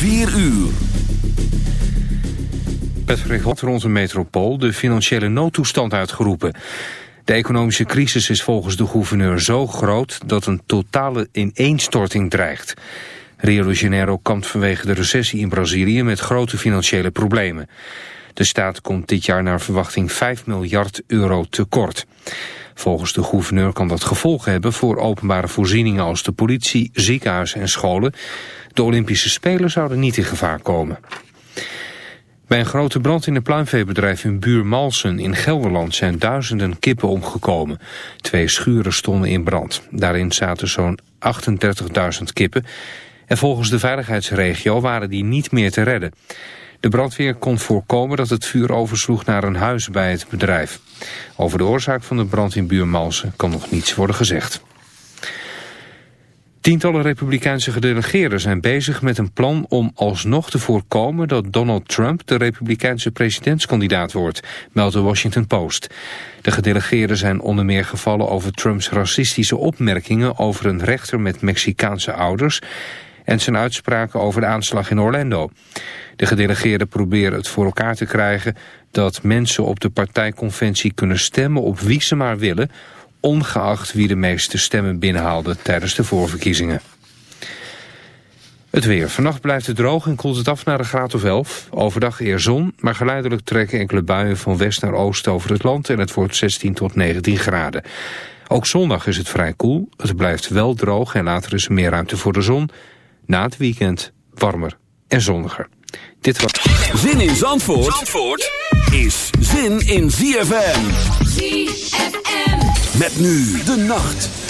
4 uur. Patrick had rond de metropool de financiële noodtoestand uitgeroepen. De economische crisis is volgens de gouverneur zo groot dat een totale ineenstorting dreigt. Rio de Janeiro kampt vanwege de recessie in Brazilië met grote financiële problemen. De staat komt dit jaar naar verwachting 5 miljard euro tekort. Volgens de gouverneur kan dat gevolgen hebben voor openbare voorzieningen als de politie, ziekenhuizen en scholen. De Olympische Spelen zouden niet in gevaar komen. Bij een grote brand in een pluimveebedrijf in Buurmalsen in Gelderland zijn duizenden kippen omgekomen. Twee schuren stonden in brand. Daarin zaten zo'n 38.000 kippen. En volgens de veiligheidsregio waren die niet meer te redden. De brandweer kon voorkomen dat het vuur oversloeg naar een huis bij het bedrijf. Over de oorzaak van de brand in Buurmalsen kan nog niets worden gezegd. Tientallen republikeinse gedelegeerden zijn bezig met een plan om alsnog te voorkomen dat Donald Trump de republikeinse presidentskandidaat wordt, meldt de Washington Post. De gedelegeerden zijn onder meer gevallen over Trumps racistische opmerkingen over een rechter met Mexicaanse ouders en zijn uitspraken over de aanslag in Orlando. De gedelegeerden proberen het voor elkaar te krijgen dat mensen op de partijconventie kunnen stemmen op wie ze maar willen, ongeacht wie de meeste stemmen binnenhaalde tijdens de voorverkiezingen. Het weer. Vannacht blijft het droog en koelt het af naar een graad of 11. Overdag eer zon, maar geleidelijk trekken enkele buien van west naar oost over het land en het wordt 16 tot 19 graden. Ook zondag is het vrij koel. Het blijft wel droog en later is er meer ruimte voor de zon. Na het weekend warmer en zonniger. Dit was... Zin in Zandvoort, Zandvoort is zin in ZFM. Met nu de nacht.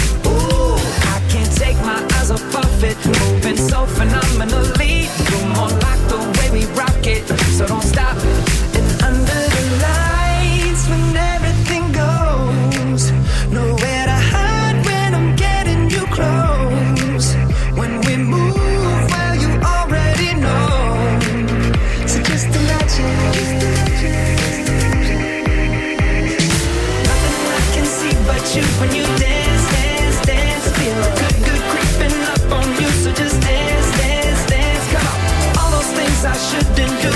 it. Moving so phenomenally. Come on, like the way we rock it. So don't stop.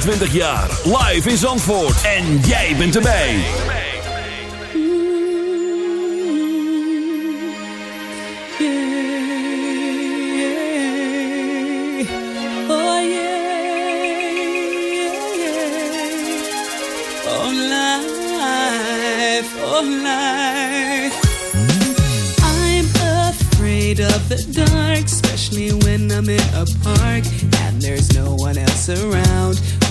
25 jaar. Live in Zandvoort. En jij bent erbij. Of the dark, especially when I'm in a park and there's no one else around.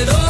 alrededor.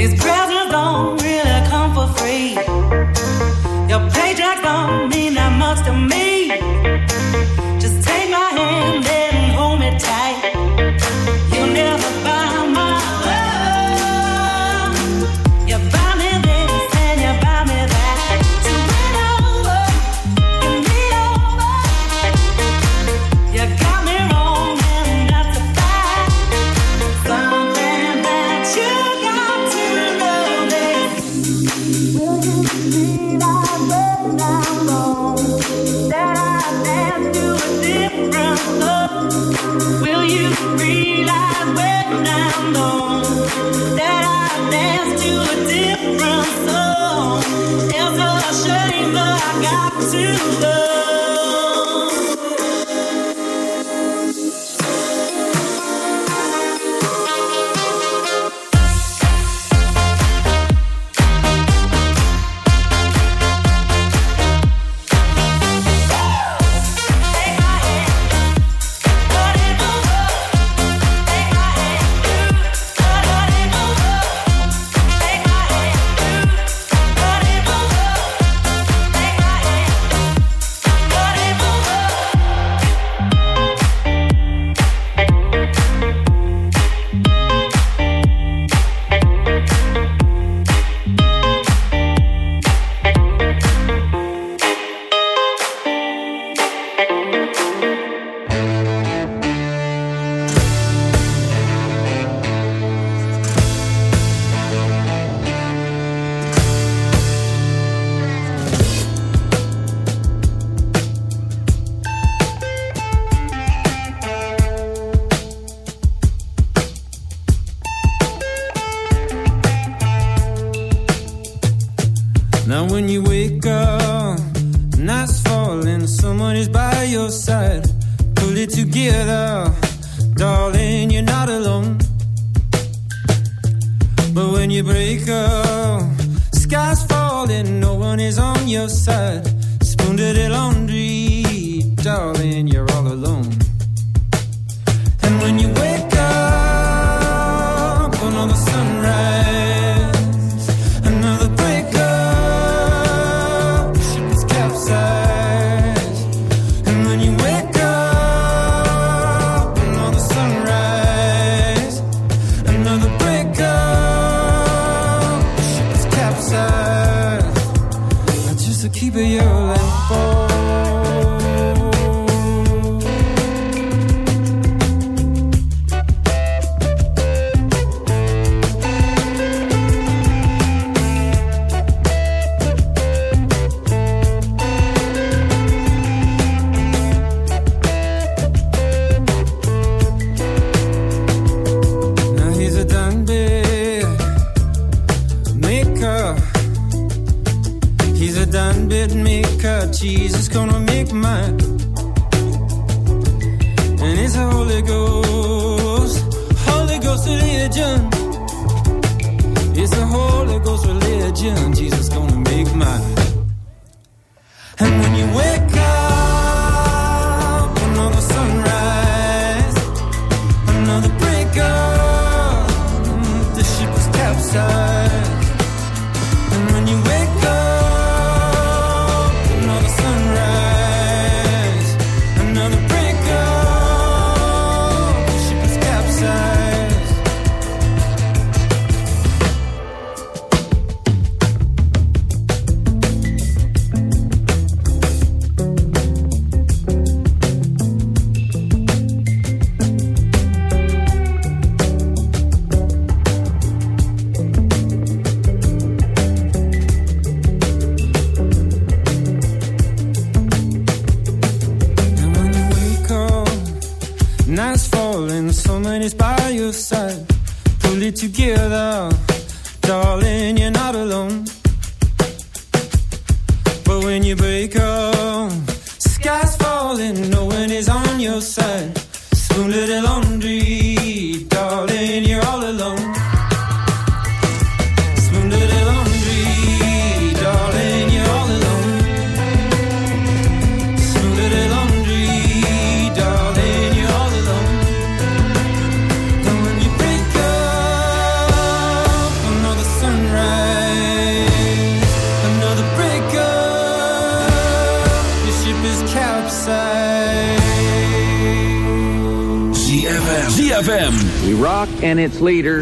these sun.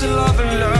to love and learn.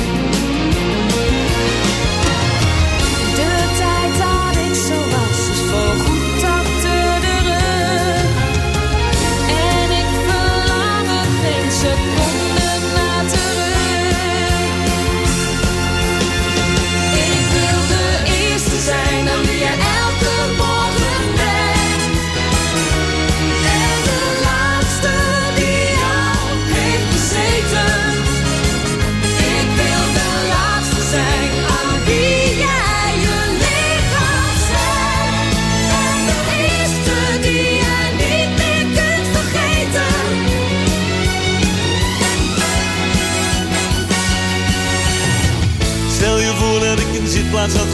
plaats had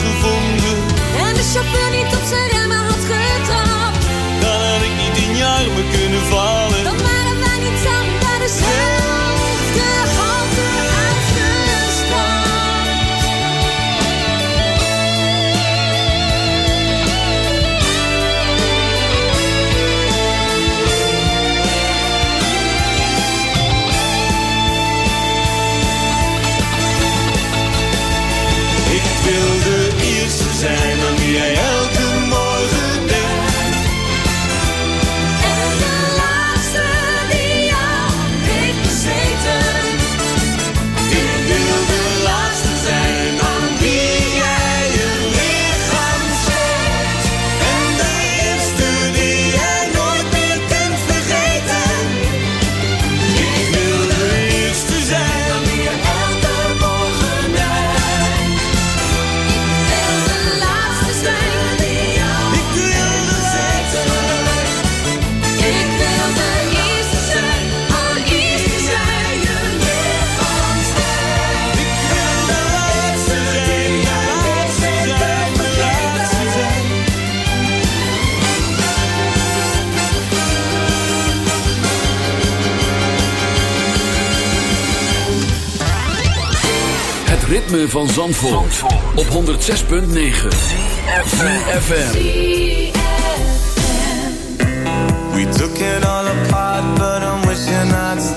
van Zandvoort, Zandvoort. op 106.9 CFFM We took it all apart but I'm wishing I'd